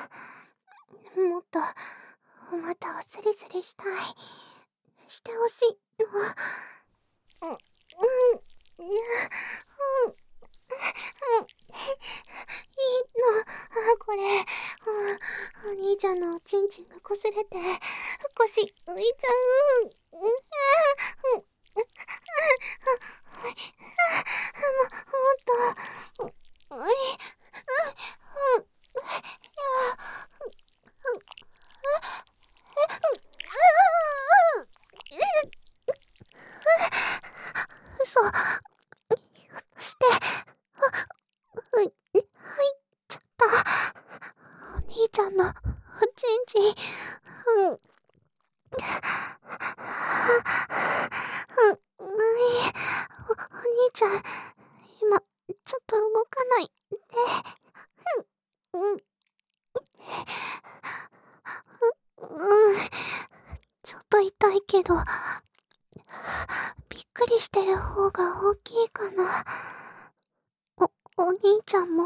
もっとお股をスリスリしたい。してほしいの。うん。うん。いやうん。いいのこれお兄ちゃん。のおちん。ちん。が擦れて腰浮いちゃううんももっとうい嘘ひょっとしてう入っちゃったお兄ちゃんのおちんちんうんうんないおお兄ちゃん今ちょっと動かないで。うん。うん。うん。ちょっと痛いけどびっくりしてる方が大きいかな。おお兄ちゃんも？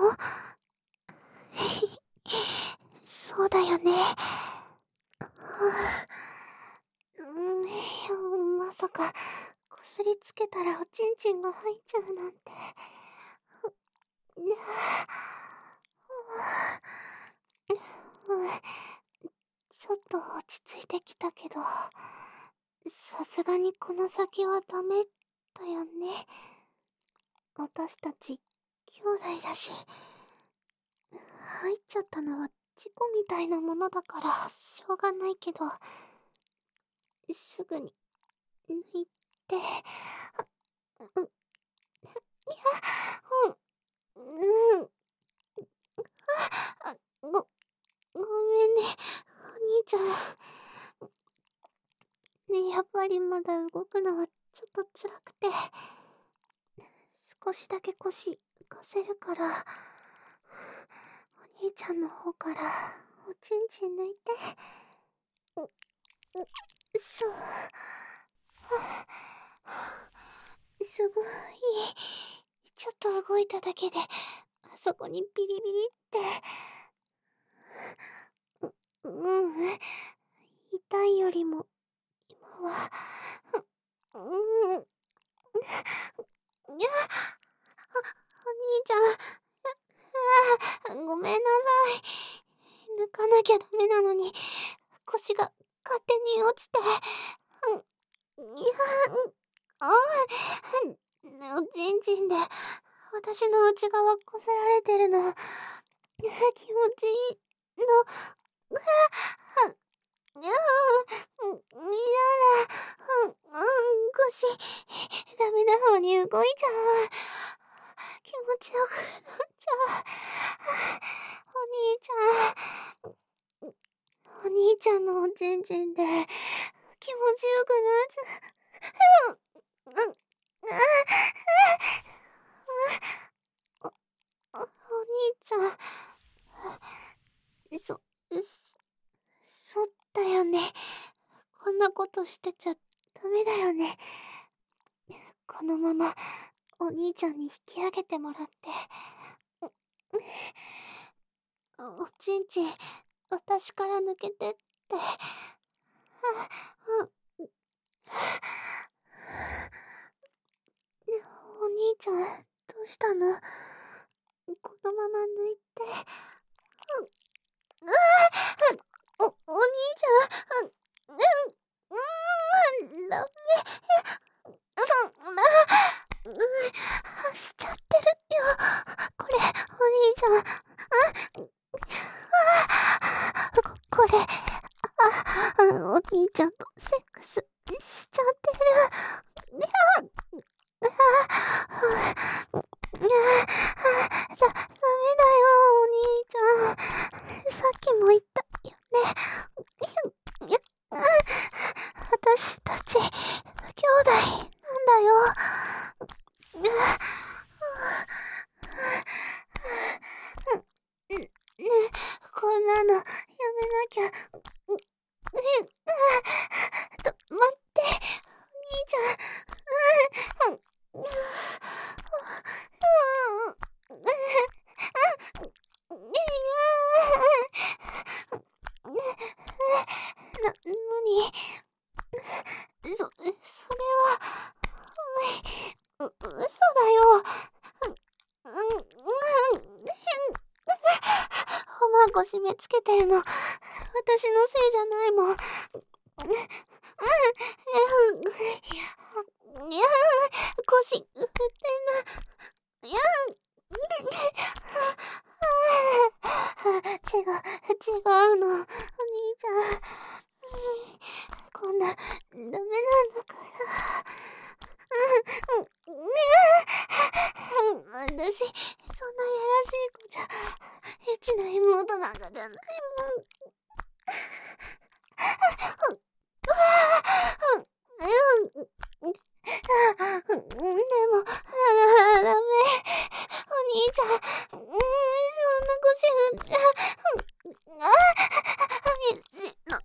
そうだよね。うんまさかこすりつけたらおちんちんが入っちゃうなんて。うんちょっと落ち着いてきたけどさすがにこの先はダメだよね私たち兄弟だし入っちゃったのは事故みたいなものだからしょうがないけどすぐに抜いてういやうんうんあごごめんねお兄ちゃんねやっぱりまだ動くのはちょっと辛くて少しだけ腰浮かせるからお兄ちゃんの方からおちんちん抜いてううしょすごい。ちょっと動いただけであそこにビリビリって。ううん痛いよりも今はううん。いやお兄ちゃんあごめんなさい抜かなきゃダメなのに腰が勝手に落ちていやあおちんちんで。私の内側こすられてるの。気持ちいいの。いやうん、いやだ、うん、うん、腰、ダメな方に動いちゃう。気持ちよくなっちゃう。お兄ちゃん、お兄ちゃんのおちんちんで。気持ちよくなっちゃう。うん、うん、お、お、兄ちゃん、そ、そっ、だよね。こんなことしてちゃダメだよね。このままお兄ちゃんに引き上げてもらって。おちんちん、私から抜けてって。お兄ちゃん、どうしたのこのまま抜いて。うん、うお、お兄ちゃん、うん、うん、ダメ。そんな、うん、走っちゃってるよ。これ、お兄ちゃん、うん、こ、これ、あ、お兄ちゃんとセックスしちゃってる。いや、だ、ダメだよ、お兄ちゃん。さっきも言ったよね。私たち、兄弟なんだよ。ねこんなのやめなきゃ。と、待って、お兄ちゃん。いやこ締め付けてるの。私のせいじゃないもん。うん、うん、いや、腰、振ってんな。いや、違う、違うの。お兄ちゃん。こんな、ダメなんだから。私、そんなやらしい子じゃ、エッチな妹なんかじゃないもん。でも、あらめ、お兄ちゃん、そんな腰振っちゃ、あ、激しいの。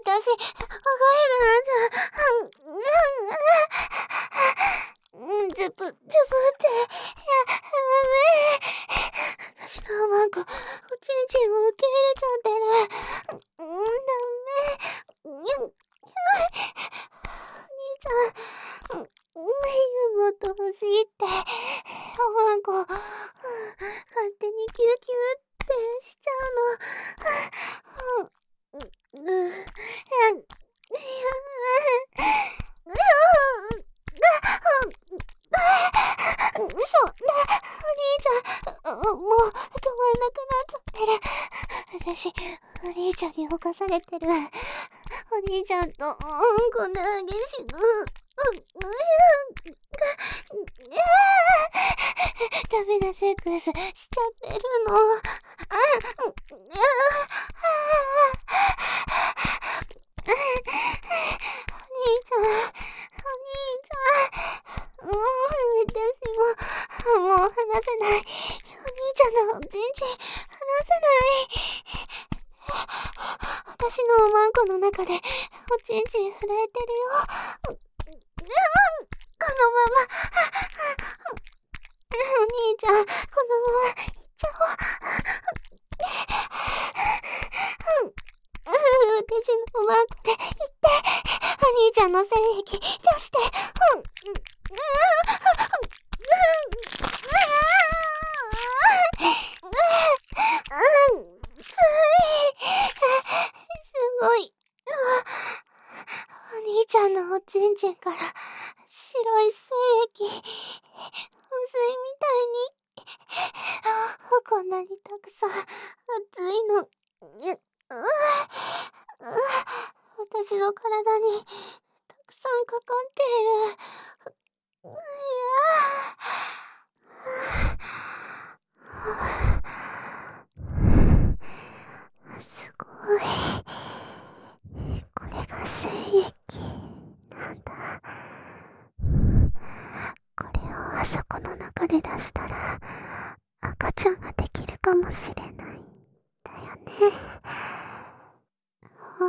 私、おかしくなっちゃう。ジュプ、ジュプって、や、め。私のマンコ、おちんちんを受け入れちゃってる。ダメ。にゃん。兄ちゃん、妹欲しいって、おまんこ、勝手にキューキューってしちゃうの。う、う、う、う、嘘ね、お兄ちゃん、もう止まん。なくなっちゃってる。私、お兄ちゃん。に侵されてる。お兄ちゃん。と、こん。な激しく、ダメなセックスしちゃってるの。あ、うん、お兄ちゃん、お兄ちゃん、うん、私も、もう話せない。お兄ちゃん。のおちん。ちん、話せない。私のおまん。この中で、おちん。ちん。震えてるよ。このまま、お兄ちゃん、このまま、行っちゃおう。私のマークで行って、お兄ちゃんの精液出して、うん、うん、つい、すごい。お兄ちゃんのおちんちんから白い精液、水みたいに、こんなにたくさんだ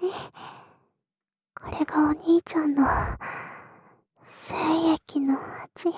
ね。これがお兄ちゃんの精液の味。